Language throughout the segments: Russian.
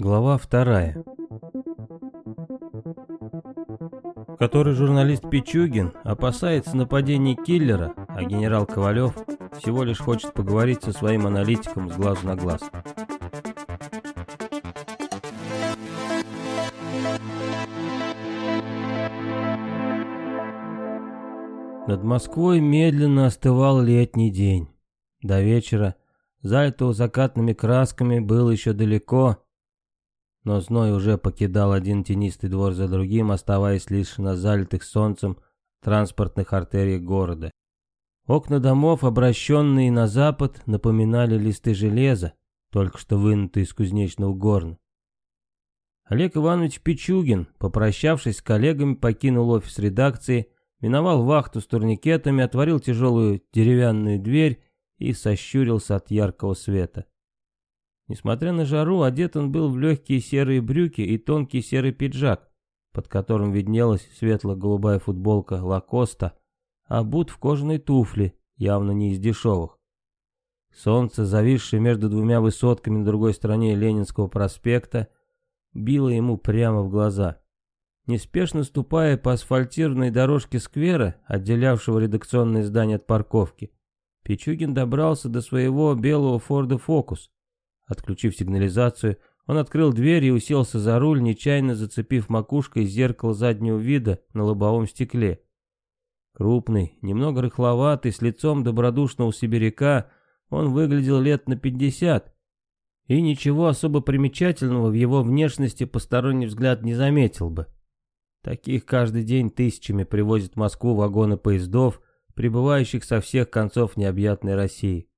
Глава вторая. В которой журналист Пичугин опасается нападений киллера, а генерал Ковалев всего лишь хочет поговорить со своим аналитиком с глазу на глаз. Над Москвой медленно остывал летний день. До вечера, залитого закатными красками, было еще далеко, но зной уже покидал один тенистый двор за другим, оставаясь лишь на залитых солнцем транспортных артериях города. Окна домов, обращенные на запад, напоминали листы железа, только что вынутые из кузнечного горна. Олег Иванович Пичугин, попрощавшись с коллегами, покинул офис редакции, миновал вахту с турникетами, отворил тяжелую деревянную дверь и сощурился от яркого света. Несмотря на жару, одет он был в легкие серые брюки и тонкий серый пиджак, под которым виднелась светло-голубая футболка Лакоста, а бут в кожаной туфли, явно не из дешевых. Солнце, зависшее между двумя высотками на другой стороне Ленинского проспекта, било ему прямо в глаза. Неспешно ступая по асфальтированной дорожке сквера, отделявшего редакционное здание от парковки, Пичугин добрался до своего белого Форда Фокус. Отключив сигнализацию, он открыл дверь и уселся за руль, нечаянно зацепив макушкой зеркало заднего вида на лобовом стекле. Крупный, немного рыхловатый, с лицом добродушного сибиряка, он выглядел лет на пятьдесят, и ничего особо примечательного в его внешности посторонний взгляд не заметил бы. Таких каждый день тысячами привозят в Москву вагоны поездов, прибывающих со всех концов необъятной России.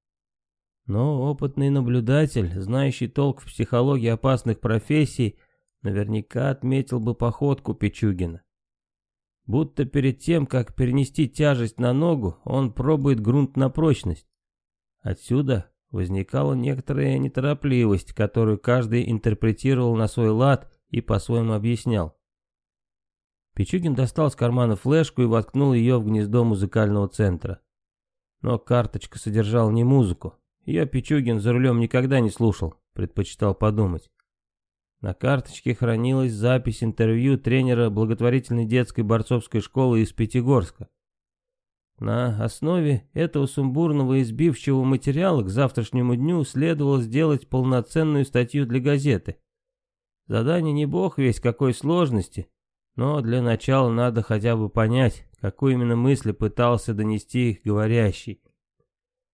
Но опытный наблюдатель, знающий толк в психологии опасных профессий, наверняка отметил бы походку Пичугина. Будто перед тем, как перенести тяжесть на ногу, он пробует грунт на прочность. Отсюда возникала некоторая неторопливость, которую каждый интерпретировал на свой лад и по-своему объяснял. Пичугин достал с кармана флешку и воткнул ее в гнездо музыкального центра. Но карточка содержала не музыку, я Пичугин за рулем никогда не слушал, предпочитал подумать. На карточке хранилась запись интервью тренера благотворительной детской борцовской школы из Пятигорска. На основе этого сумбурного избивчивого материала к завтрашнему дню следовало сделать полноценную статью для газеты. Задание не бог весь какой сложности, но для начала надо хотя бы понять, какую именно мысль пытался донести говорящий.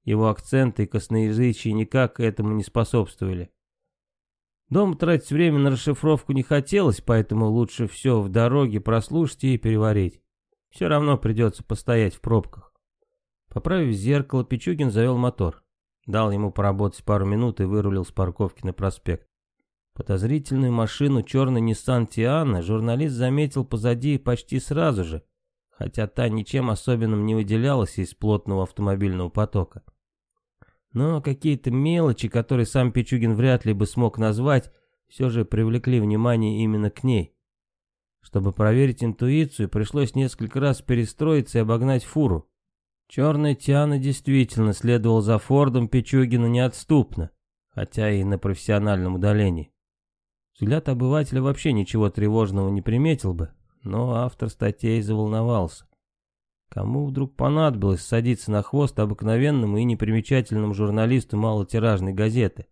Его акценты и косноязычие никак этому не способствовали. Дома тратить время на расшифровку не хотелось, поэтому лучше все в дороге прослушать и переварить. Все равно придется постоять в пробках. Поправив зеркало, Пичугин завел мотор. Дал ему поработать пару минут и вырулил с парковки на проспект. Подозрительную машину черный Nissan Tiana журналист заметил позади почти сразу же, хотя та ничем особенным не выделялась из плотного автомобильного потока. Но какие-то мелочи, которые сам Пичугин вряд ли бы смог назвать, все же привлекли внимание именно к ней. Чтобы проверить интуицию, пришлось несколько раз перестроиться и обогнать фуру. Черная Тиана действительно следовал за Фордом Пичугина неотступно, хотя и на профессиональном удалении. Взгляд обывателя вообще ничего тревожного не приметил бы, но автор статей заволновался. Кому вдруг понадобилось садиться на хвост обыкновенному и непримечательному журналисту малотиражной газеты?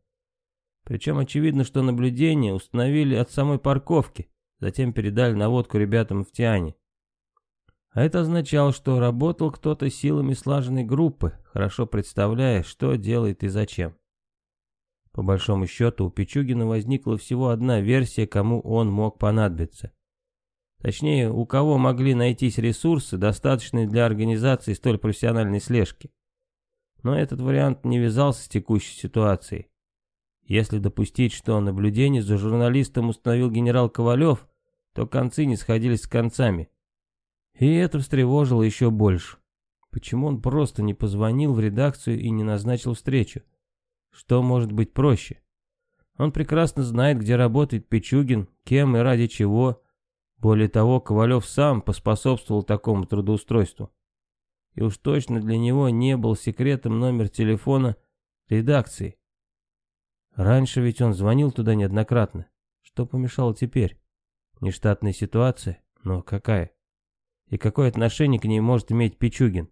Причем очевидно, что наблюдение установили от самой парковки, затем передали наводку ребятам в Тиане. А это означало, что работал кто-то силами слаженной группы, хорошо представляя, что делает и зачем. По большому счету, у Пичугина возникла всего одна версия, кому он мог понадобиться. Точнее, у кого могли найтись ресурсы, достаточные для организации столь профессиональной слежки. Но этот вариант не вязался с текущей ситуацией. Если допустить, что наблюдение за журналистом установил генерал Ковалев, то концы не сходились с концами. И это встревожило еще больше. Почему он просто не позвонил в редакцию и не назначил встречу? Что может быть проще? Он прекрасно знает, где работает Пичугин, кем и ради чего, более того, Ковалев сам поспособствовал такому трудоустройству. И уж точно для него не был секретом номер телефона редакции. Раньше ведь он звонил туда неоднократно. Что помешало теперь? Нештатная ситуация? Но какая? И какое отношение к ней может иметь Пичугин?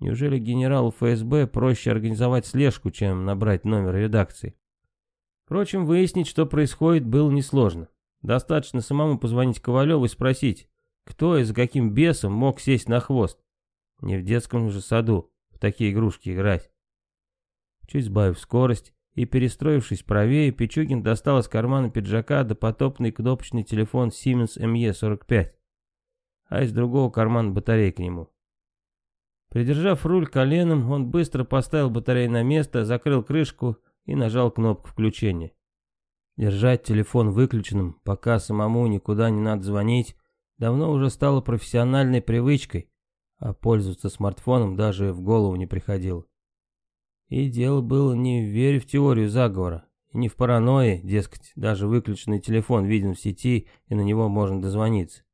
Неужели генералу ФСБ проще организовать слежку, чем набрать номер редакции? Впрочем, выяснить, что происходит, было несложно. Достаточно самому позвонить Ковалеву и спросить, кто и за каким бесом мог сесть на хвост. Не в детском же саду в такие игрушки играть. Чуть сбавив скорость и перестроившись правее, Пичугин достал из кармана пиджака допотопный кнопочный телефон Siemens ME45, а из другого кармана батарея к нему. Придержав руль коленом, он быстро поставил батарею на место, закрыл крышку и нажал кнопку включения. Держать телефон выключенным, пока самому никуда не надо звонить, давно уже стало профессиональной привычкой, а пользоваться смартфоном даже в голову не приходило. И дело было не в вере в теорию заговора, не в паранойи, дескать, даже выключенный телефон виден в сети и на него можно дозвониться.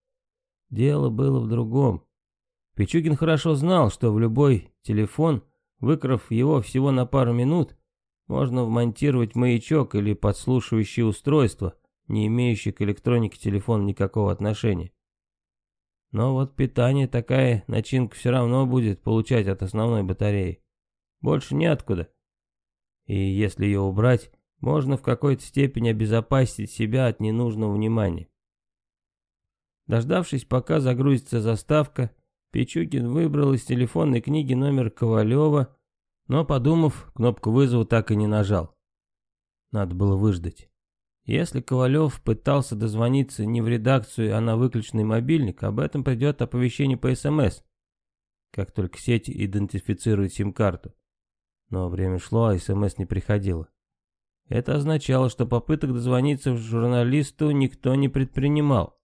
Дело было в другом. Пичугин хорошо знал, что в любой телефон, выкрав его всего на пару минут, можно вмонтировать маячок или подслушивающее устройство, не имеющее к электронике телефона никакого отношения. Но вот питание такая начинка все равно будет получать от основной батареи. Больше неоткуда. И если ее убрать, можно в какой-то степени обезопасить себя от ненужного внимания. Дождавшись, пока загрузится заставка, Пичугин выбрал из телефонной книги номер Ковалева, но, подумав, кнопку вызова так и не нажал. Надо было выждать. Если Ковалев пытался дозвониться не в редакцию, а на выключенный мобильник, об этом придет оповещение по СМС, как только сеть идентифицирует сим-карту. Но время шло, а СМС не приходило. Это означало, что попыток дозвониться журналисту никто не предпринимал.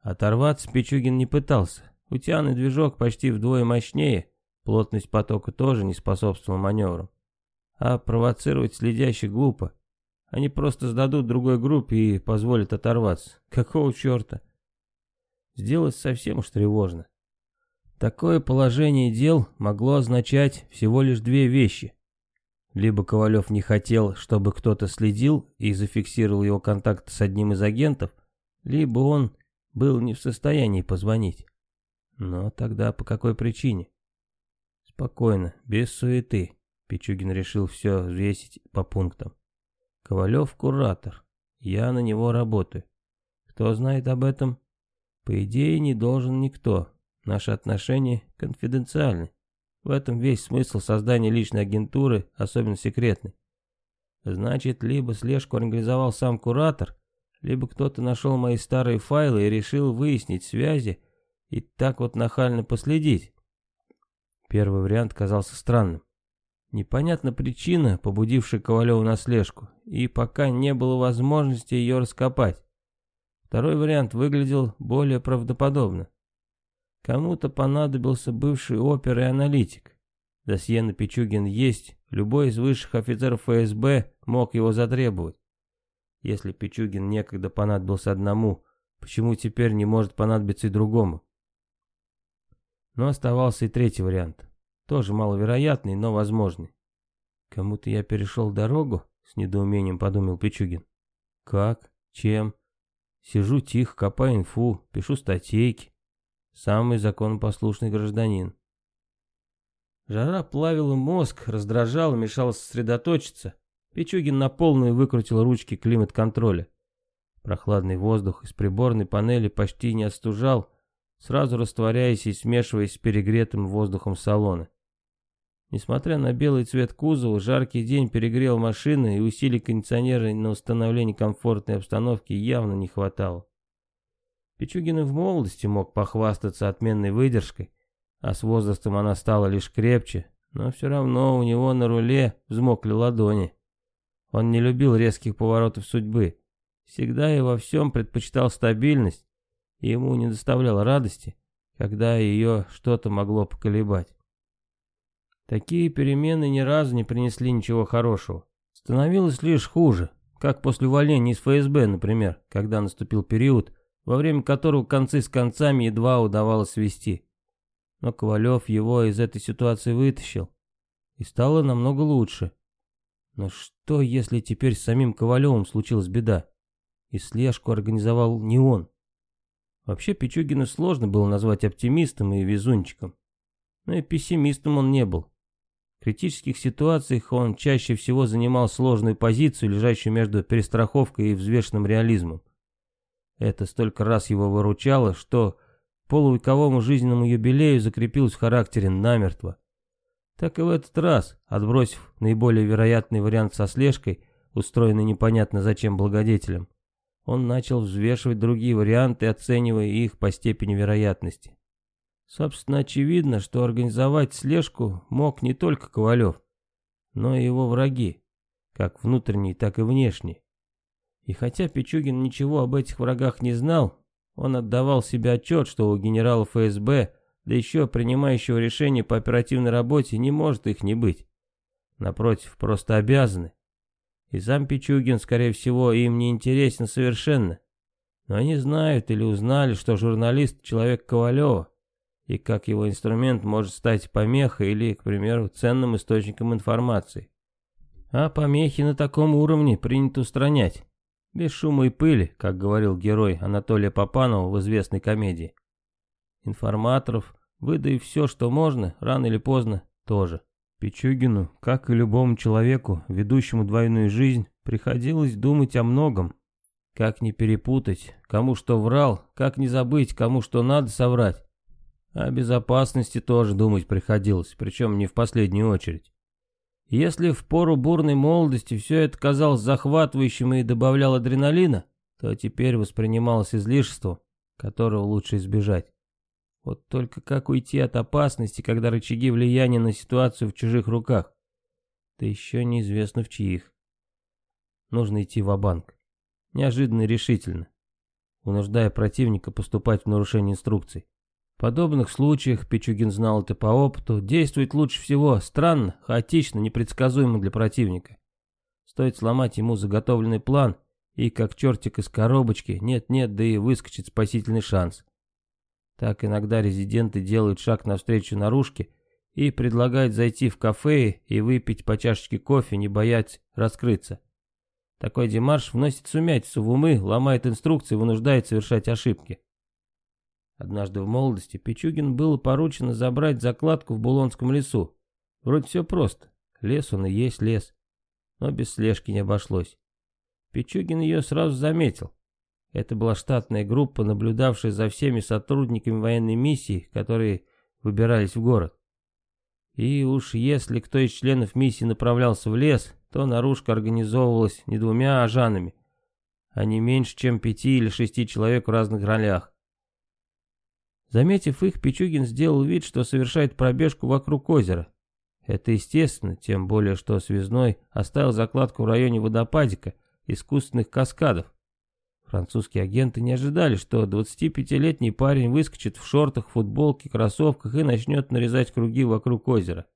Оторваться Пичугин не пытался. Утяный движок почти вдвое мощнее, плотность потока тоже не способствовала маневрам. А провоцировать следящих глупо. Они просто сдадут другой группе и позволят оторваться. Какого черта? Сделать совсем уж тревожно. Такое положение дел могло означать всего лишь две вещи. Либо Ковалев не хотел, чтобы кто-то следил и зафиксировал его контакт с одним из агентов, либо он был не в состоянии позвонить. Но тогда по какой причине? Спокойно, без суеты. Пичугин решил все взвесить по пунктам. Ковалев куратор. Я на него работаю. Кто знает об этом? По идее, не должен никто. Наши отношения конфиденциальны. В этом весь смысл создания личной агентуры, особенно секретной. Значит, либо слежку организовал сам куратор, либо кто-то нашел мои старые файлы и решил выяснить связи и так вот нахально последить. Первый вариант казался странным. Непонятна причина, побудившая Ковалеву на слежку, и пока не было возможности ее раскопать. Второй вариант выглядел более правдоподобно. Кому-то понадобился бывший опер и аналитик. Досье на Пичугин есть, любой из высших офицеров ФСБ мог его затребовать. Если Пичугин некогда понадобился одному, почему теперь не может понадобиться и другому? Но оставался и третий вариант. Тоже маловероятный, но возможный. Кому-то я перешел дорогу, с недоумением подумал Пичугин. Как? Чем? Сижу тихо, копаю инфу, пишу статейки. Самый законопослушный гражданин. Жара плавила мозг, раздражала, мешала сосредоточиться. Пичугин на полную выкрутил ручки климат-контроля. Прохладный воздух из приборной панели почти не остужал, сразу растворяясь и смешиваясь с перегретым воздухом салона. Несмотря на белый цвет кузова, жаркий день перегрел машины и усилий кондиционера на установление комфортной обстановки явно не хватало. Пичугин в молодости мог похвастаться отменной выдержкой, а с возрастом она стала лишь крепче, но все равно у него на руле взмокли ладони. Он не любил резких поворотов судьбы, всегда и во всем предпочитал стабильность, и ему не доставляло радости, когда ее что-то могло поколебать. Такие перемены ни разу не принесли ничего хорошего. Становилось лишь хуже, как после увольнения из ФСБ, например, когда наступил период, во время которого концы с концами едва удавалось свести. Но Ковалев его из этой ситуации вытащил, и стало намного лучше. Но что, если теперь с самим Ковалевым случилась беда? И слежку организовал не он. Вообще Пичугина сложно было назвать оптимистом и везунчиком. Но и пессимистом он не был. В критических ситуациях он чаще всего занимал сложную позицию, лежащую между перестраховкой и взвешенным реализмом. Это столько раз его выручало, что полувековому жизненному юбилею закрепилось в характере намертво. Так и в этот раз, отбросив наиболее вероятный вариант со слежкой, устроенный непонятно зачем благодетелем, он начал взвешивать другие варианты, оценивая их по степени вероятности. Собственно, очевидно, что организовать слежку мог не только Ковалев, но и его враги, как внутренние, так и внешние. И хотя Пичугин ничего об этих врагах не знал, он отдавал себе отчет, что у генерала ФСБ, да еще принимающего решения по оперативной работе, не может их не быть. Напротив, просто обязаны. И сам Пичугин, скорее всего, им не интересен совершенно. Но они знают или узнали, что журналист — человек Ковалева, и как его инструмент может стать помехой или, к примеру, ценным источником информации. А помехи на таком уровне принято устранять. Без шума и пыли, как говорил герой Анатолия Попанова в известной комедии. Информаторов, выдай все, что можно, рано или поздно, тоже. Пичугину, как и любому человеку, ведущему двойную жизнь, приходилось думать о многом. Как не перепутать, кому что врал, как не забыть, кому что надо соврать. О безопасности тоже думать приходилось, причем не в последнюю очередь. Если в пору бурной молодости все это казалось захватывающим и добавляло адреналина, то теперь воспринималось излишеством, которого лучше избежать. Вот только как уйти от опасности, когда рычаги влияния на ситуацию в чужих руках? Да еще неизвестно в чьих. Нужно идти в банк Неожиданно и решительно. Вынуждая противника поступать в нарушение инструкций. В подобных случаях, Пичугин знал это по опыту, действует лучше всего странно, хаотично, непредсказуемо для противника. Стоит сломать ему заготовленный план, и как чертик из коробочки, нет-нет, да и выскочит спасительный шанс. Так иногда резиденты делают шаг навстречу наружке и предлагают зайти в кафе и выпить по чашечке кофе, не боясь раскрыться. Такой демарш вносит сумятицу в умы, ломает инструкции, вынуждает совершать ошибки. Однажды в молодости Пичугин было поручено забрать закладку в Булонском лесу. Вроде все просто. Лес он и есть лес. Но без слежки не обошлось. Пичугин ее сразу заметил. Это была штатная группа, наблюдавшая за всеми сотрудниками военной миссии, которые выбирались в город. И уж если кто из членов миссии направлялся в лес, то наружка организовывалась не двумя ажанами, а не меньше, чем пяти или шести человек в разных ролях. Заметив их, Пичугин сделал вид, что совершает пробежку вокруг озера. Это естественно, тем более, что связной оставил закладку в районе водопадика, искусственных каскадов. Французские агенты не ожидали, что 25-летний парень выскочит в шортах, футболке, кроссовках и начнет нарезать круги вокруг озера.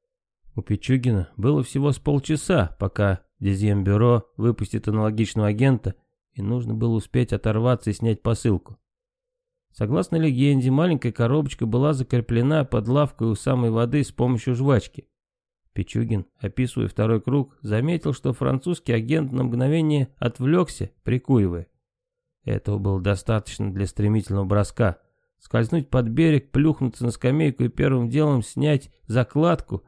У Пичугина было всего с полчаса, пока Дезьем-бюро выпустит аналогичного агента, и нужно было успеть оторваться и снять посылку. Согласно легенде, маленькая коробочка была закреплена под лавкой у самой воды с помощью жвачки. Пичугин, описывая второй круг, заметил, что французский агент на мгновение отвлекся, прикуривая. Этого было достаточно для стремительного броска. Скользнуть под берег, плюхнуться на скамейку и первым делом снять закладку,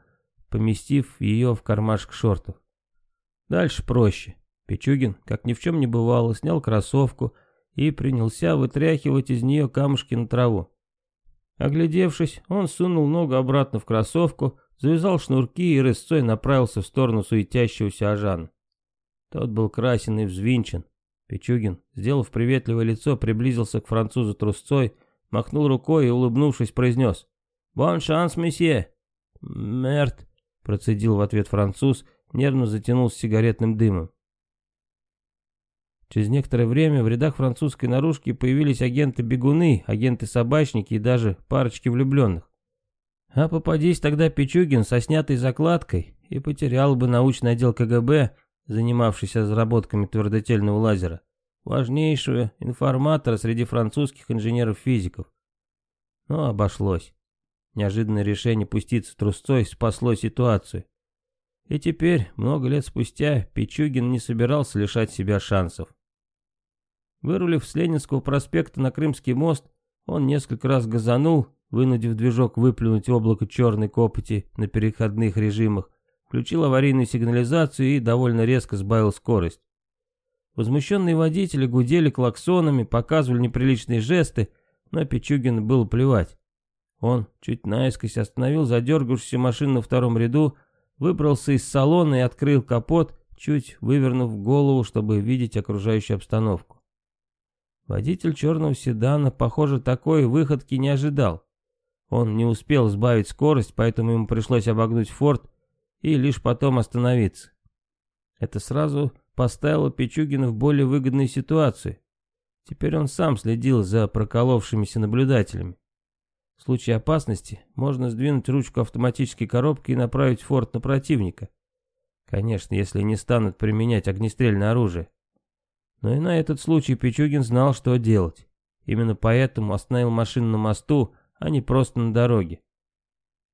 поместив ее в кармашек шортов. Дальше проще. Пичугин, как ни в чем не бывало, снял кроссовку и принялся вытряхивать из нее камушки на траву. Оглядевшись, он сунул ногу обратно в кроссовку, завязал шнурки и рысцой направился в сторону суетящегося Ажана. Тот был красен и взвинчен, Пичугин, сделав приветливое лицо, приблизился к французу трусцой, махнул рукой и, улыбнувшись, произнес «Бон шанс, месье!» «Мерт!» — процедил в ответ француз, нервно затянулся сигаретным дымом. Через некоторое время в рядах французской наружки появились агенты-бегуны, агенты-собачники и даже парочки влюбленных. А попадись тогда Пичугин со снятой закладкой и потерял бы научный отдел КГБ занимавшийся разработками твердотельного лазера, важнейшего информатора среди французских инженеров-физиков. Но обошлось. Неожиданное решение пуститься трусцой спасло ситуацию. И теперь, много лет спустя, Пичугин не собирался лишать себя шансов. Вырулив с Ленинского проспекта на Крымский мост, он несколько раз газанул, вынудив движок выплюнуть облако черной копоти на переходных режимах, включил аварийную сигнализацию и довольно резко сбавил скорость. Возмущенные водители гудели клаксонами, показывали неприличные жесты, но Пичугину было плевать. Он чуть наискось остановил задергавшуюся машину на втором ряду, выбрался из салона и открыл капот, чуть вывернув голову, чтобы видеть окружающую обстановку. Водитель черного седана, похоже, такой выходки не ожидал. Он не успел сбавить скорость, поэтому ему пришлось обогнуть форт и лишь потом остановиться. Это сразу поставило Пичугина в более выгодную ситуацию. Теперь он сам следил за проколовшимися наблюдателями. В случае опасности можно сдвинуть ручку автоматической коробки и направить форт на противника. Конечно, если не станут применять огнестрельное оружие. Но и на этот случай Пичугин знал, что делать. Именно поэтому остановил машину на мосту, а не просто на дороге.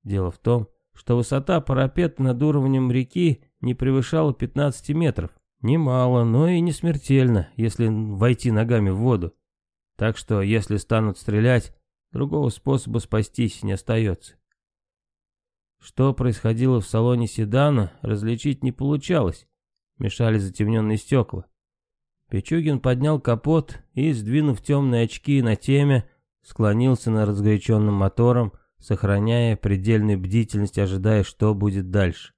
Дело в том, что высота парапета над уровнем реки не превышала 15 метров. Немало, но и не смертельно, если войти ногами в воду. Так что, если станут стрелять, другого способа спастись не остается. Что происходило в салоне седана, различить не получалось. Мешали затемненные стекла. Пичугин поднял капот и, сдвинув темные очки на теме, склонился над разгоряченным мотором, сохраняя предельную бдительность, ожидая, что будет дальше.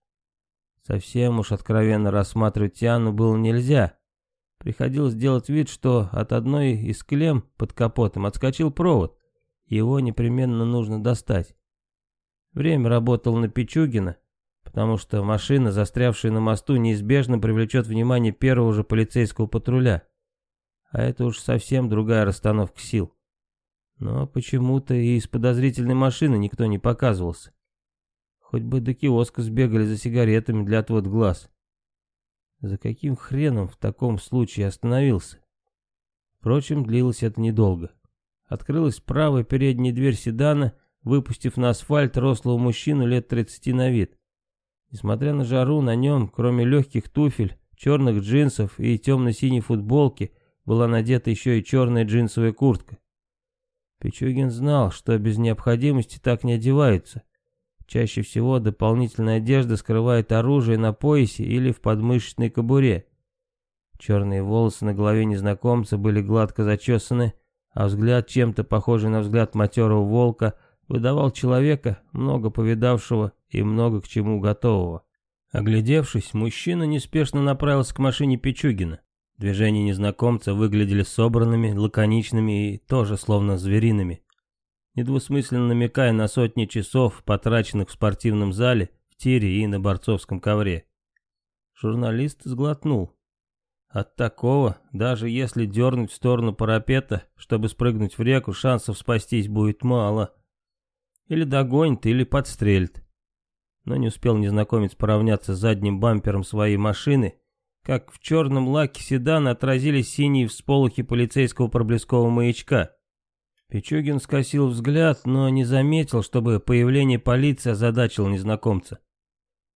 Совсем уж откровенно рассматривать Тиану было нельзя. Приходилось делать вид, что от одной из клем под капотом отскочил провод. Его непременно нужно достать. Время работало на Пичугина, потому что машина, застрявшая на мосту, неизбежно привлечет внимание первого же полицейского патруля. А это уж совсем другая расстановка сил. Но почему-то и из подозрительной машины никто не показывался. Хоть бы до киоска сбегали за сигаретами для отвод глаз. За каким хреном в таком случае остановился? Впрочем, длилось это недолго. Открылась правая передняя дверь седана, выпустив на асфальт рослого мужчину лет 30 на вид. Несмотря на жару, на нем, кроме легких туфель, черных джинсов и темно-синей футболки, была надета еще и черная джинсовая куртка. Пичугин знал, что без необходимости так не одеваются, Чаще всего дополнительная одежда скрывает оружие на поясе или в подмышечной кобуре. Черные волосы на голове незнакомца были гладко зачесаны, а взгляд, чем-то похожий на взгляд матерого волка, выдавал человека, много повидавшего и много к чему готового. Оглядевшись, мужчина неспешно направился к машине Пичугина. Движения незнакомца выглядели собранными, лаконичными и тоже словно звериными недвусмысленно намекая на сотни часов, потраченных в спортивном зале, в тире и на борцовском ковре. Журналист сглотнул. От такого, даже если дернуть в сторону парапета, чтобы спрыгнуть в реку, шансов спастись будет мало. Или догонит, или подстрелит. Но не успел незнакомец поравняться с задним бампером своей машины, как в черном лаке седана отразились синие всполохи полицейского проблескового маячка. Пичугин скосил взгляд, но не заметил, чтобы появление полиции озадачило незнакомца.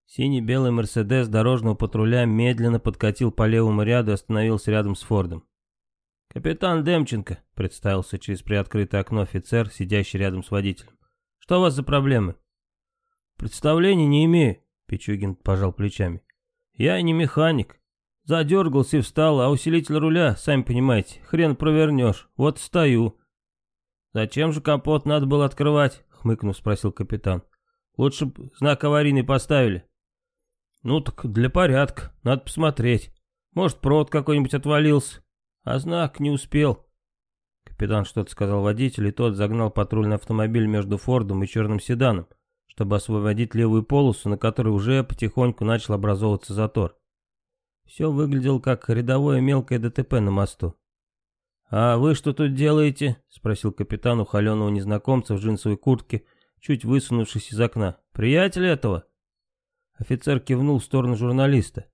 Синий-белый Мерседес дорожного патруля медленно подкатил по левому ряду и остановился рядом с Фордом. «Капитан Демченко», — представился через приоткрытое окно офицер, сидящий рядом с водителем. «Что у вас за проблемы?» «Представления не имею», — Пичугин пожал плечами. «Я не механик. Задергался и встал, а усилитель руля, сами понимаете, хрен провернешь. Вот стою. «Зачем же капот надо было открывать?» — хмыкнув, спросил капитан. «Лучше бы знак аварийный поставили». «Ну так для порядка, надо посмотреть. Может, провод какой-нибудь отвалился, а знак не успел». Капитан что-то сказал водителю, и тот загнал патрульный автомобиль между Фордом и черным седаном, чтобы освободить левую полосу, на которой уже потихоньку начал образовываться затор. Все выглядело как рядовое мелкое ДТП на мосту. «А вы что тут делаете?» — спросил капитан у холеного незнакомца в джинсовой куртке, чуть высунувшись из окна. «Приятель этого?» Офицер кивнул в сторону журналиста.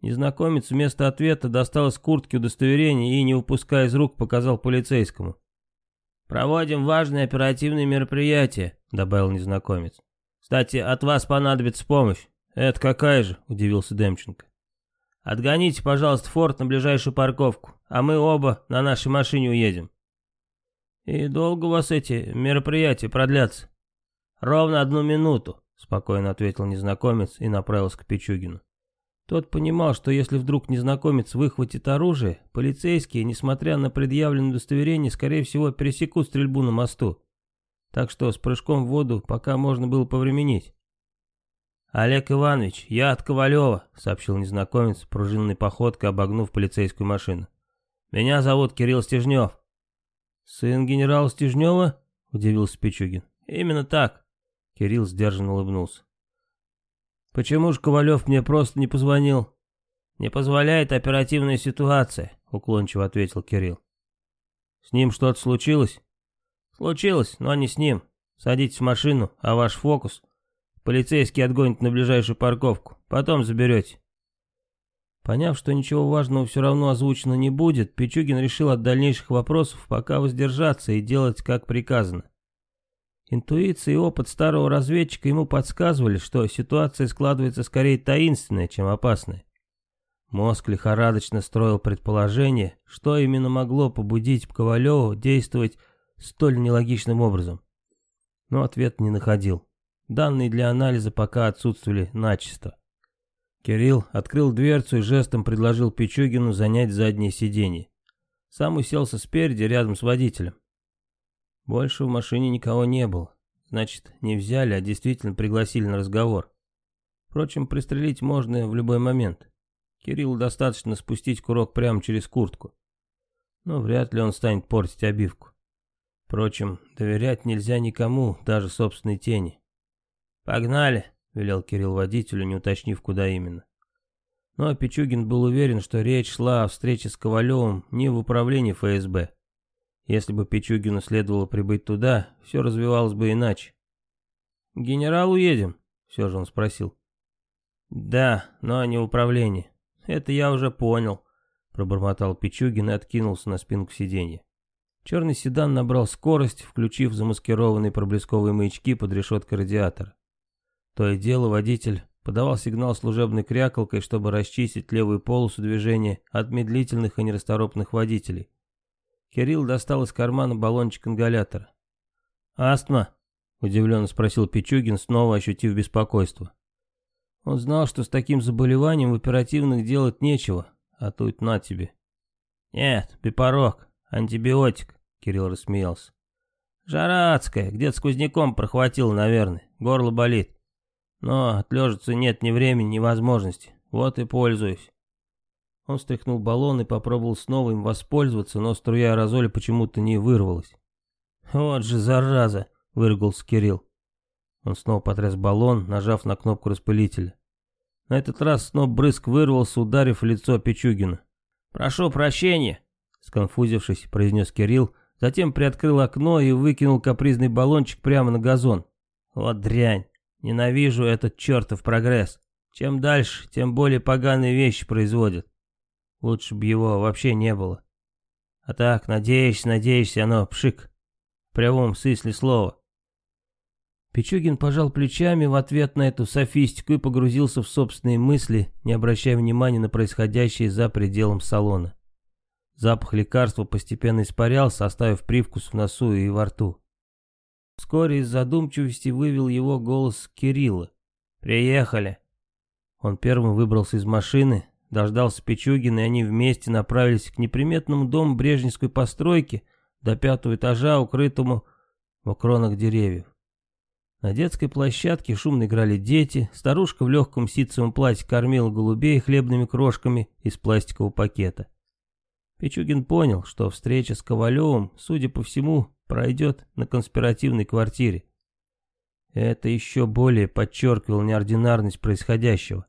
Незнакомец вместо ответа достал из куртки удостоверение и, не упуская из рук, показал полицейскому. «Проводим важные оперативные мероприятия», — добавил незнакомец. «Кстати, от вас понадобится помощь». «Это какая же?» — удивился Демченко. «Отгоните, пожалуйста, форт на ближайшую парковку. а мы оба на нашей машине уедем». «И долго у вас эти мероприятия продлятся?» «Ровно одну минуту», — спокойно ответил незнакомец и направился к Пичугину. Тот понимал, что если вдруг незнакомец выхватит оружие, полицейские, несмотря на предъявленное удостоверение, скорее всего, пересекут стрельбу на мосту. Так что с прыжком в воду пока можно было повременить. «Олег Иванович, я от Ковалева», — сообщил незнакомец, пружинной походкой обогнув полицейскую машину. «Меня зовут Кирилл Стежнев». «Сын генерала Стежнева?» — удивился Пичугин. «Именно так», — Кирилл сдержанно улыбнулся. Почему ж Ковалев мне просто не позвонил? Не позволяет оперативная ситуация, уклончиво ответил Кирилл. С ним что-то случилось? Случилось, но не с ним. Садитесь в машину, а ваш фокус полицейский отгонит на ближайшую парковку. Потом заберете. Поняв, что ничего важного все равно озвучено не будет, Пичугин решил от дальнейших вопросов пока воздержаться и делать как приказано. Интуиция и опыт старого разведчика ему подсказывали, что ситуация складывается скорее таинственная, чем опасная. Мозг лихорадочно строил предположение, что именно могло побудить Ковалеву действовать столь нелогичным образом. Но ответ не находил. Данные для анализа пока отсутствовали начисто. Кирилл открыл дверцу и жестом предложил Пичугину занять заднее сиденье. Сам уселся спереди, рядом с водителем. Больше в машине никого не было. Значит, не взяли, а действительно пригласили на разговор. Впрочем, пристрелить можно в любой момент. Кириллу достаточно спустить курок прямо через куртку. Но вряд ли он станет портить обивку. Впрочем, доверять нельзя никому, даже собственной тени. «Погнали!» — велел Кирилл водителю, не уточнив, куда именно. Но Пичугин был уверен, что речь шла о встрече с Ковалевым не в управлении ФСБ. Если бы Пичугину следовало прибыть туда, все развивалось бы иначе. «К генералу едем?» — все же он спросил. «Да, но не управление. Это я уже понял», — пробормотал Пичугин и откинулся на спинку сиденья. Черный седан набрал скорость, включив замаскированные проблесковые маячки под решеткой радиатора. То и дело водитель подавал сигнал служебной крякалкой, чтобы расчистить левую полосу движения от медлительных и нерасторопных водителей. Кирилл достал из кармана баллончик ингалятора. «Астма?» — удивленно спросил Пичугин, снова ощутив беспокойство. Он знал, что с таким заболеванием в оперативных делать нечего, а тут на тебе. «Нет, пипорок, антибиотик», — Кирилл рассмеялся. «Жара адская, где-то сквозняком прохватил, наверное, горло болит. Но отлежиться нет ни времени, ни возможности, вот и пользуюсь». Он стряхнул баллон и попробовал снова им воспользоваться, но струя аэрозоля почему-то не вырвалась. «Вот же зараза!» — выругался Кирилл. Он снова потряс баллон, нажав на кнопку распылителя. На этот раз снова брызг вырвался, ударив в лицо Пичугина. «Прошу прощения!» — сконфузившись, произнес Кирилл, затем приоткрыл окно и выкинул капризный баллончик прямо на газон. «Вот дрянь! Ненавижу этот чертов прогресс! Чем дальше, тем более поганые вещи производят. Лучше бы его вообще не было. А так, надеешься, надеешься, оно пшик. В прямом смысле слова. Пичугин пожал плечами в ответ на эту софистику и погрузился в собственные мысли, не обращая внимания на происходящее за пределом салона. Запах лекарства постепенно испарялся, оставив привкус в носу и во рту. Вскоре из задумчивости вывел его голос Кирилла. «Приехали!» Он первым выбрался из машины, Дождался Пичугина, и они вместе направились к неприметному дому брежневской постройки до пятого этажа, укрытому в кронах деревьев. На детской площадке шумно играли дети, старушка в легком ситцевом платье кормила голубей хлебными крошками из пластикового пакета. Пичугин понял, что встреча с Ковалевым, судя по всему, пройдет на конспиративной квартире. Это еще более подчеркивало неординарность происходящего.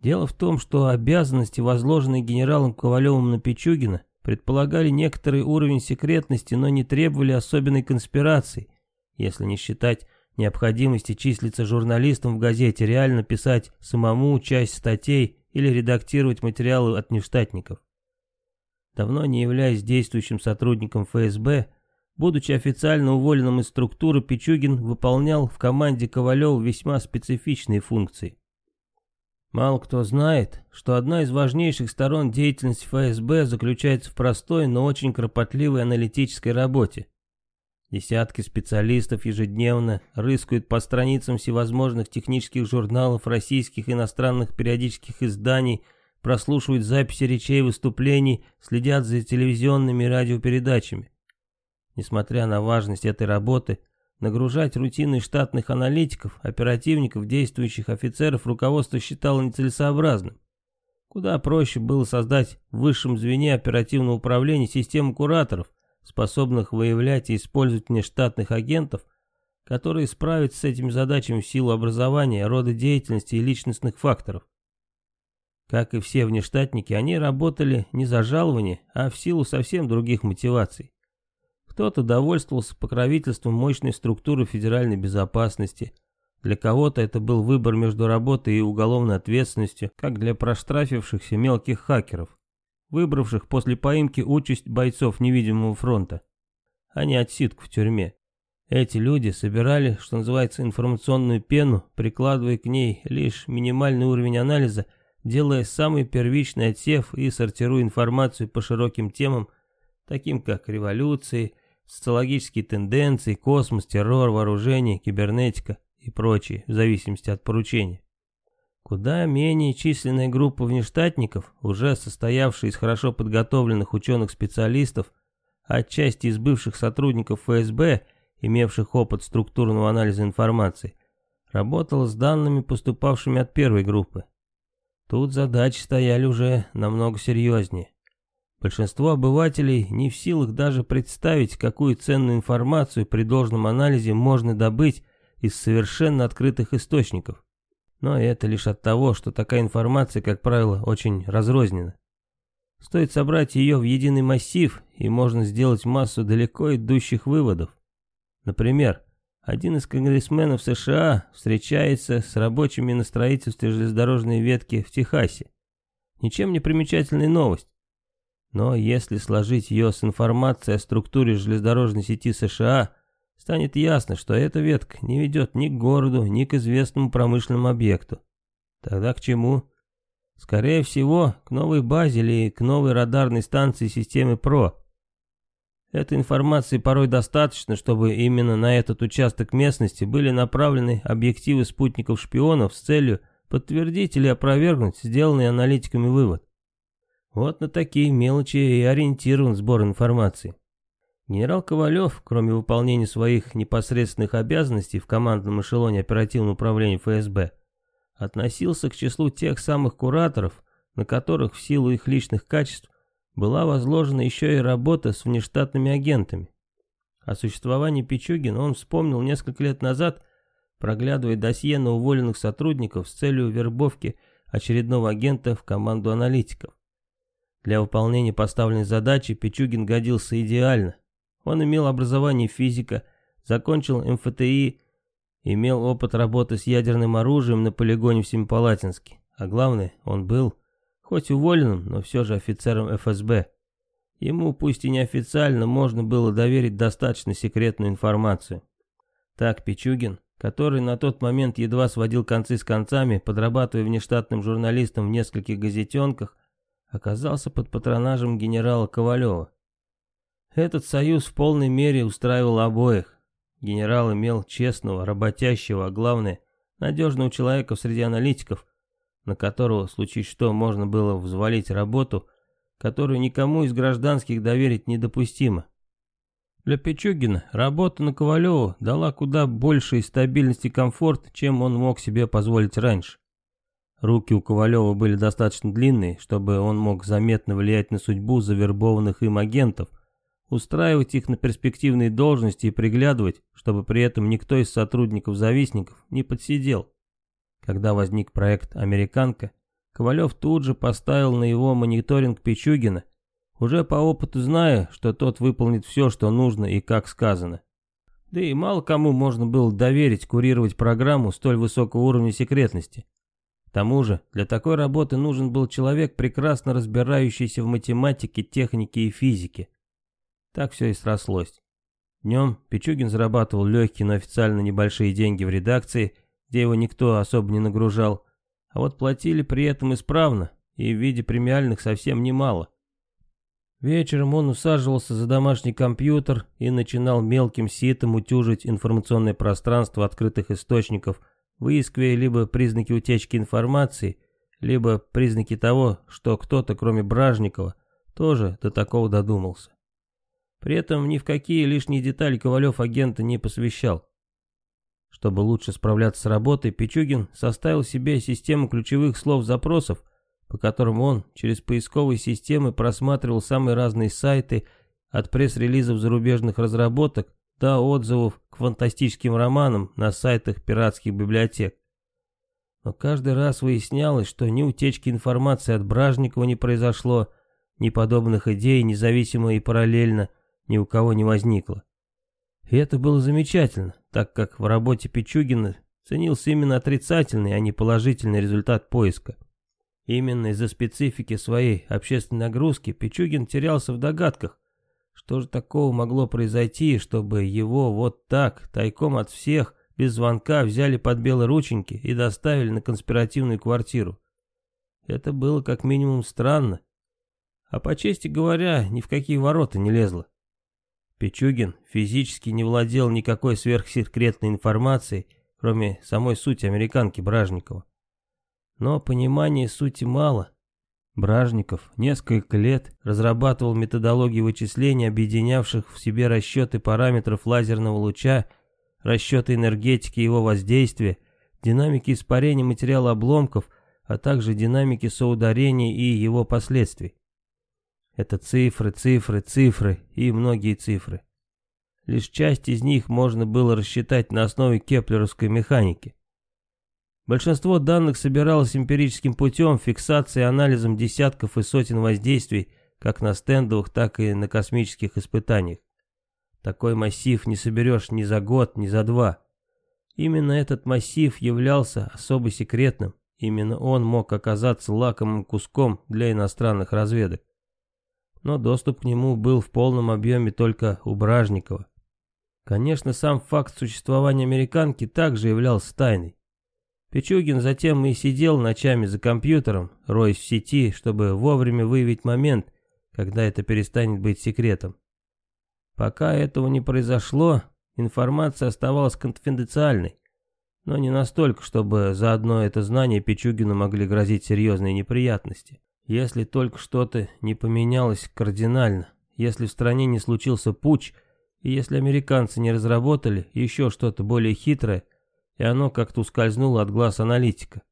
Дело в том, что обязанности, возложенные генералом Ковалевым на Пичугина, предполагали некоторый уровень секретности, но не требовали особенной конспирации, если не считать необходимости числиться журналистом в газете, реально писать самому часть статей или редактировать материалы от нештатников. Давно не являясь действующим сотрудником ФСБ, будучи официально уволенным из структуры, Пичугин выполнял в команде Ковалева весьма специфичные функции. Мало кто знает, что одна из важнейших сторон деятельности ФСБ заключается в простой, но очень кропотливой аналитической работе. Десятки специалистов ежедневно рыскают по страницам всевозможных технических журналов российских и иностранных периодических изданий, прослушивают записи речей и выступлений, следят за телевизионными и радиопередачами. Несмотря на важность этой работы, Нагружать рутиной штатных аналитиков, оперативников, действующих офицеров руководство считало нецелесообразным. Куда проще было создать в высшем звене оперативного управления систему кураторов, способных выявлять и использовать внештатных агентов, которые справятся с этими задачами в силу образования, рода деятельности и личностных факторов. Как и все внештатники, они работали не за жалование, а в силу совсем других мотиваций. Кто-то довольствовался покровительством мощной структуры федеральной безопасности. Для кого-то это был выбор между работой и уголовной ответственностью, как для проштрафившихся мелких хакеров, выбравших после поимки участь бойцов невидимого фронта, а не отсидку в тюрьме. Эти люди собирали, что называется, информационную пену, прикладывая к ней лишь минимальный уровень анализа, делая самый первичный отсев и сортируя информацию по широким темам, таким как революции, социологические тенденции, космос, террор, вооружение, кибернетика и прочие, в зависимости от поручения. Куда менее численная группа внештатников, уже состоявшая из хорошо подготовленных ученых-специалистов, отчасти из бывших сотрудников ФСБ, имевших опыт структурного анализа информации, работала с данными, поступавшими от первой группы. Тут задачи стояли уже намного серьезнее. Большинство обывателей не в силах даже представить, какую ценную информацию при должном анализе можно добыть из совершенно открытых источников. Но это лишь от того, что такая информация, как правило, очень разрознена. Стоит собрать ее в единый массив, и можно сделать массу далеко идущих выводов. Например, один из конгрессменов США встречается с рабочими на строительстве железнодорожной ветки в Техасе. Ничем не примечательная новость. Но если сложить ее с информацией о структуре железнодорожной сети США, станет ясно, что эта ветка не ведет ни к городу, ни к известному промышленному объекту. Тогда к чему? Скорее всего, к новой базе или к новой радарной станции системы ПРО. Этой информации порой достаточно, чтобы именно на этот участок местности были направлены объективы спутников-шпионов с целью подтвердить или опровергнуть сделанный аналитиками вывод. Вот на такие мелочи и ориентирован сбор информации. Генерал Ковалев, кроме выполнения своих непосредственных обязанностей в командном эшелоне оперативного управления ФСБ, относился к числу тех самых кураторов, на которых в силу их личных качеств была возложена еще и работа с внештатными агентами. О существовании Пичугина он вспомнил несколько лет назад, проглядывая досье на уволенных сотрудников с целью вербовки очередного агента в команду аналитиков. Для выполнения поставленной задачи Пичугин годился идеально. Он имел образование физика, закончил МФТИ, имел опыт работы с ядерным оружием на полигоне в Семипалатинске. А главное, он был, хоть уволенным, но все же офицером ФСБ. Ему, пусть и неофициально, можно было доверить достаточно секретную информацию. Так Пичугин, который на тот момент едва сводил концы с концами, подрабатывая внештатным журналистом в нескольких газетенках, оказался под патронажем генерала Ковалева. Этот союз в полной мере устраивал обоих. Генерал имел честного, работящего, а главное, надежного человека среди аналитиков, на которого, случае что, можно было взвалить работу, которую никому из гражданских доверить недопустимо. Для Пичугина работа на Ковалева дала куда больше стабильности и комфорт, чем он мог себе позволить раньше. Руки у Ковалева были достаточно длинные, чтобы он мог заметно влиять на судьбу завербованных им агентов, устраивать их на перспективные должности и приглядывать, чтобы при этом никто из сотрудников-завистников не подсидел. Когда возник проект «Американка», Ковалев тут же поставил на его мониторинг Пичугина, уже по опыту зная, что тот выполнит все, что нужно и как сказано. Да и мало кому можно было доверить курировать программу столь высокого уровня секретности тому же, для такой работы нужен был человек, прекрасно разбирающийся в математике, технике и физике. Так все и срослось. Днем Пичугин зарабатывал легкие, но официально небольшие деньги в редакции, где его никто особо не нагружал, а вот платили при этом исправно и в виде премиальных совсем немало. Вечером он усаживался за домашний компьютер и начинал мелким ситом утюжить информационное пространство открытых источников, выискивая либо признаки утечки информации, либо признаки того, что кто-то, кроме Бражникова, тоже до такого додумался. При этом ни в какие лишние детали Ковалев агента не посвящал. Чтобы лучше справляться с работой, Пичугин составил себе систему ключевых слов-запросов, по которым он через поисковые системы просматривал самые разные сайты, от пресс-релизов зарубежных разработок до отзывов к фантастическим романам на сайтах пиратских библиотек. Но каждый раз выяснялось, что ни утечки информации от Бражникова не произошло, ни подобных идей независимо и параллельно ни у кого не возникло. И это было замечательно, так как в работе Пичугина ценился именно отрицательный, а не положительный результат поиска. Именно из-за специфики своей общественной нагрузки Пичугин терялся в догадках, что же такого могло произойти, чтобы его вот так, тайком от всех, без звонка взяли под белые рученьки и доставили на конспиративную квартиру. Это было как минимум странно. А по чести говоря, ни в какие ворота не лезло. Пичугин физически не владел никакой сверхсекретной информацией, кроме самой сути американки Бражникова. Но понимания сути мало. Бражников несколько лет разрабатывал методологии вычислений, объединявших в себе расчеты параметров лазерного луча, расчеты энергетики его воздействия, динамики испарения материала обломков, а также динамики соударения и его последствий. Это цифры, цифры, цифры и многие цифры. Лишь часть из них можно было рассчитать на основе кеплеровской механики. Большинство данных собиралось эмпирическим путем, фиксацией и анализом десятков и сотен воздействий, как на стендовых, так и на космических испытаниях. Такой массив не соберешь ни за год, ни за два. Именно этот массив являлся особо секретным, именно он мог оказаться лакомым куском для иностранных разведок. Но доступ к нему был в полном объеме только у Бражникова. Конечно, сам факт существования американки также являлся тайной. Пичугин затем и сидел ночами за компьютером, роясь в сети, чтобы вовремя выявить момент, когда это перестанет быть секретом. Пока этого не произошло, информация оставалась конфиденциальной, но не настолько, чтобы за одно это знание Пичугину могли грозить серьезные неприятности. Если только что-то не поменялось кардинально, если в стране не случился путч, и если американцы не разработали еще что-то более хитрое – и оно как-то ускользнуло от глаз аналитика.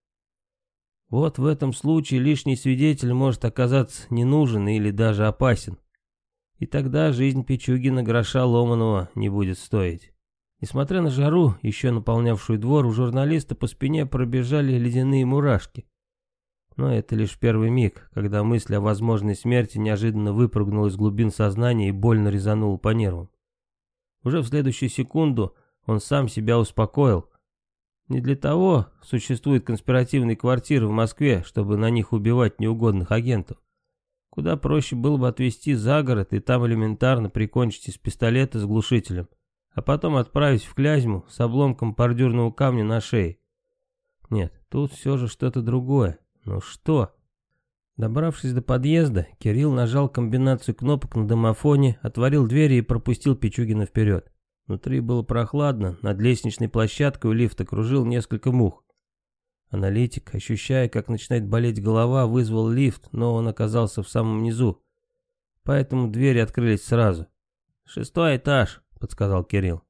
Вот в этом случае лишний свидетель может оказаться не нужен или даже опасен. И тогда жизнь Пичугина гроша ломаного не будет стоить. Несмотря на жару, еще наполнявшую двор, у журналиста по спине пробежали ледяные мурашки. Но это лишь первый миг, когда мысль о возможной смерти неожиданно выпрыгнула из глубин сознания и больно резанула по нервам. Уже в следующую секунду он сам себя успокоил, не для того существуют конспиративные квартиры в Москве, чтобы на них убивать неугодных агентов. Куда проще было бы отвезти за город и там элементарно прикончить из пистолета с глушителем, а потом отправить в Клязьму с обломком бордюрного камня на шее. Нет, тут все же что-то другое. Ну что? Добравшись до подъезда, Кирилл нажал комбинацию кнопок на домофоне, отворил двери и пропустил Пичугина вперед. Внутри было прохладно, над лестничной площадкой у лифта кружил несколько мух. Аналитик, ощущая, как начинает болеть голова, вызвал лифт, но он оказался в самом низу. Поэтому двери открылись сразу. «Шестой этаж», — подсказал Кирилл.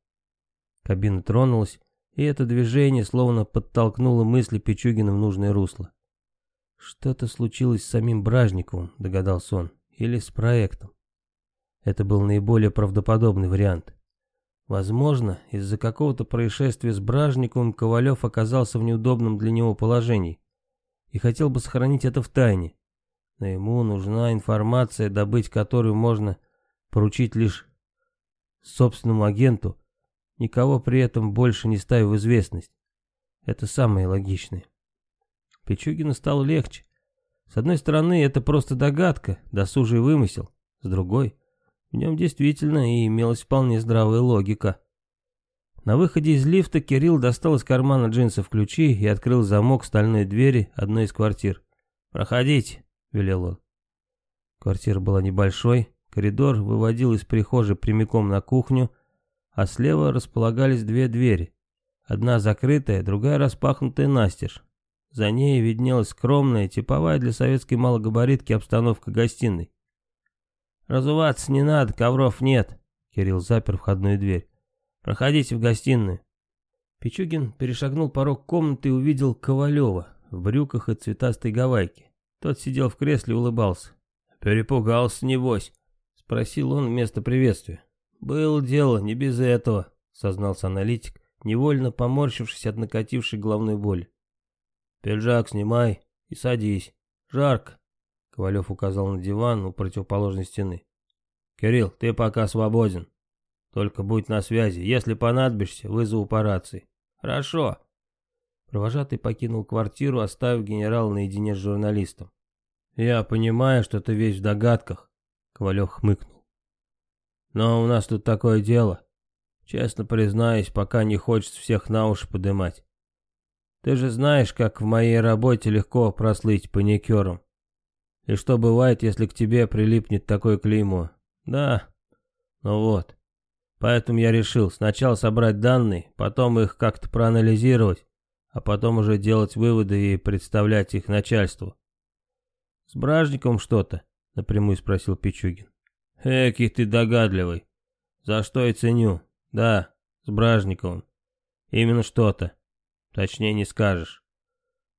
Кабина тронулась, и это движение словно подтолкнуло мысли Пичугина в нужное русло. «Что-то случилось с самим Бражниковым», — догадался он, — «или с проектом». Это был наиболее правдоподобный вариант. Возможно, из-за какого-то происшествия с Бражниковым Ковалев оказался в неудобном для него положении и хотел бы сохранить это в тайне. Но ему нужна информация, добыть которую можно поручить лишь собственному агенту, никого при этом больше не ставив в известность. Это самое логичное. Пичугину стало легче. С одной стороны, это просто догадка, досужий вымысел. С другой, в нем действительно и имелась вполне здравая логика. На выходе из лифта Кирилл достал из кармана джинсов ключи и открыл замок стальной двери одной из квартир. «Проходите», — велел он. Квартира была небольшой, коридор выводил из прихожей прямиком на кухню, а слева располагались две двери. Одна закрытая, другая распахнутая настежь. За ней виднелась скромная, типовая для советской малогабаритки обстановка гостиной. «Разуваться не надо, ковров нет», — Кирилл запер входную дверь. «Проходите в гостиную». Пичугин перешагнул порог комнаты и увидел Ковалева в брюках и цветастой гавайке. Тот сидел в кресле и улыбался. «Перепугался, небось?» — спросил он вместо приветствия. «Было дело, не без этого», — сознался аналитик, невольно поморщившись от накатившей головной боли. «Пиджак снимай и садись. Жарко», — Ковалев указал на диван у противоположной стены. «Кирилл, ты пока свободен. Только будь на связи. Если понадобишься, вызову по рации». «Хорошо». Провожатый покинул квартиру, оставив генерала наедине с журналистом. «Я понимаю, что ты весь в догадках», — Ковалев хмыкнул. «Но у нас тут такое дело. Честно признаюсь, пока не хочется всех на уши подымать. Ты же знаешь, как в моей работе легко прослыть паникером. И что бывает, если к тебе прилипнет такое клеймо? Да, ну вот. Поэтому я решил сначала собрать данные, потом их как-то проанализировать, а потом уже делать выводы и представлять их начальству. «С Бражником что-то?» — напрямую спросил Пичугин. «Экий ты догадливый. За что и ценю. Да, с Бражниковым. Именно что-то. Точнее не скажешь.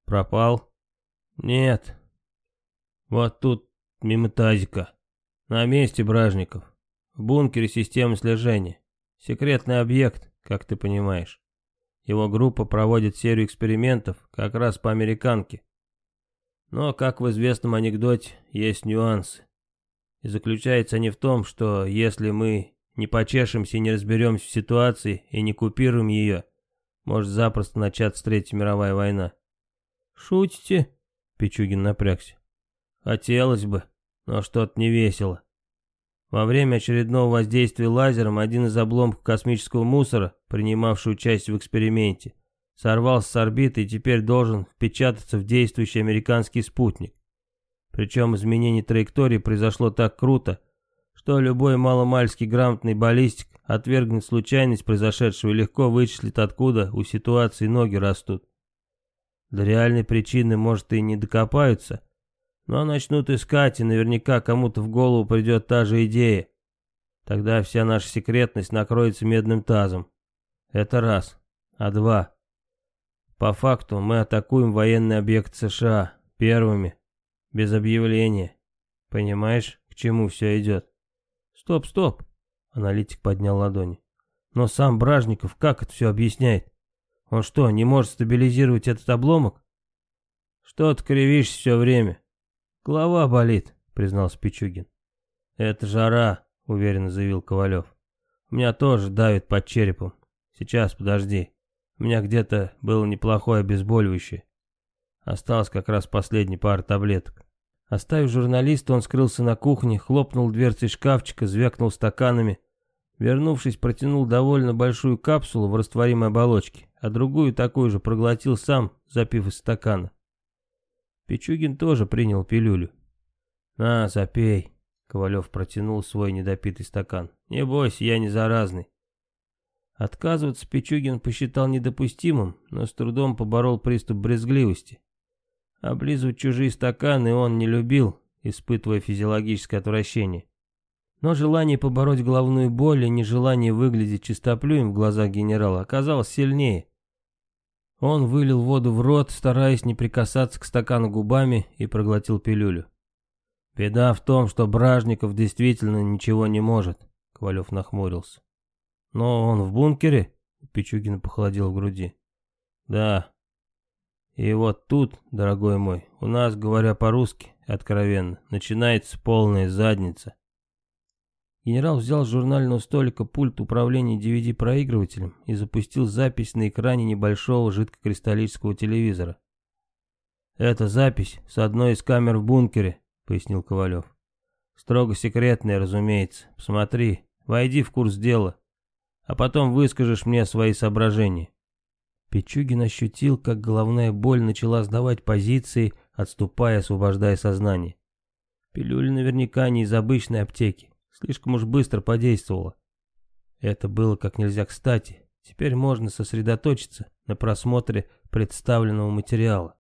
Пропал? Нет. Вот тут мимо тазика. На месте Бражников. В бункере системы слежения. Секретный объект, как ты понимаешь. Его группа проводит серию экспериментов как раз по американке. Но, как в известном анекдоте, есть нюансы. И заключаются они в том, что если мы не почешемся и не разберемся в ситуации и не купируем ее, может запросто начаться Третья мировая война. Шутите? Пичугин напрягся. Хотелось бы, но что-то не весело. Во время очередного воздействия лазером один из обломков космического мусора, принимавший участие в эксперименте, сорвался с орбиты и теперь должен впечататься в действующий американский спутник. Причем изменение траектории произошло так круто, что любой маломальский грамотный баллистик отвергнет случайность произошедшего и легко вычислит, откуда у ситуации ноги растут. До реальной причины, может, и не докопаются, но начнут искать, и наверняка кому-то в голову придет та же идея. Тогда вся наша секретность накроется медным тазом. Это раз. А два. По факту мы атакуем военный объект США первыми, без объявления. Понимаешь, к чему все идет? Стоп, стоп. Аналитик поднял ладони. Но сам Бражников как это все объясняет? Он что, не может стабилизировать этот обломок? Что ты кривишься все время? Голова болит, признался Пичугин. Это жара, уверенно заявил Ковалев. У меня тоже давит под черепом. Сейчас, подожди. У меня где-то было неплохое обезболивающее. Осталось как раз последний пара таблеток. Оставив журналиста, он скрылся на кухне, хлопнул дверцей шкафчика, звякнул стаканами. Вернувшись, протянул довольно большую капсулу в растворимой оболочке, а другую такую же проглотил сам, запив из стакана. Пичугин тоже принял пилюлю. «На, запей», — Ковалев протянул свой недопитый стакан. «Не бойся, я не заразный». Отказываться Пичугин посчитал недопустимым, но с трудом поборол приступ брезгливости. Облизывать чужие стаканы он не любил, испытывая физиологическое отвращение. Но желание побороть головную боль и нежелание выглядеть чистоплюем в глазах генерала оказалось сильнее. Он вылил воду в рот, стараясь не прикасаться к стакану губами, и проглотил пилюлю. «Беда в том, что Бражников действительно ничего не может», — Ковалев нахмурился. «Но он в бункере?» — Пичугин похолодел в груди. «Да, и вот тут, дорогой мой, у нас, говоря по-русски, откровенно, начинается полная задница. Генерал взял с журнального столика пульт управления DVD-проигрывателем и запустил запись на экране небольшого жидкокристаллического телевизора. «Это запись с одной из камер в бункере», — пояснил Ковалев. «Строго секретная, разумеется. Посмотри, войди в курс дела. а потом выскажешь мне свои соображения. Пичугин ощутил, как головная боль начала сдавать позиции, отступая, освобождая сознание. Пилюля наверняка не из обычной аптеки, слишком уж быстро подействовала. Это было как нельзя кстати. Теперь можно сосредоточиться на просмотре представленного материала.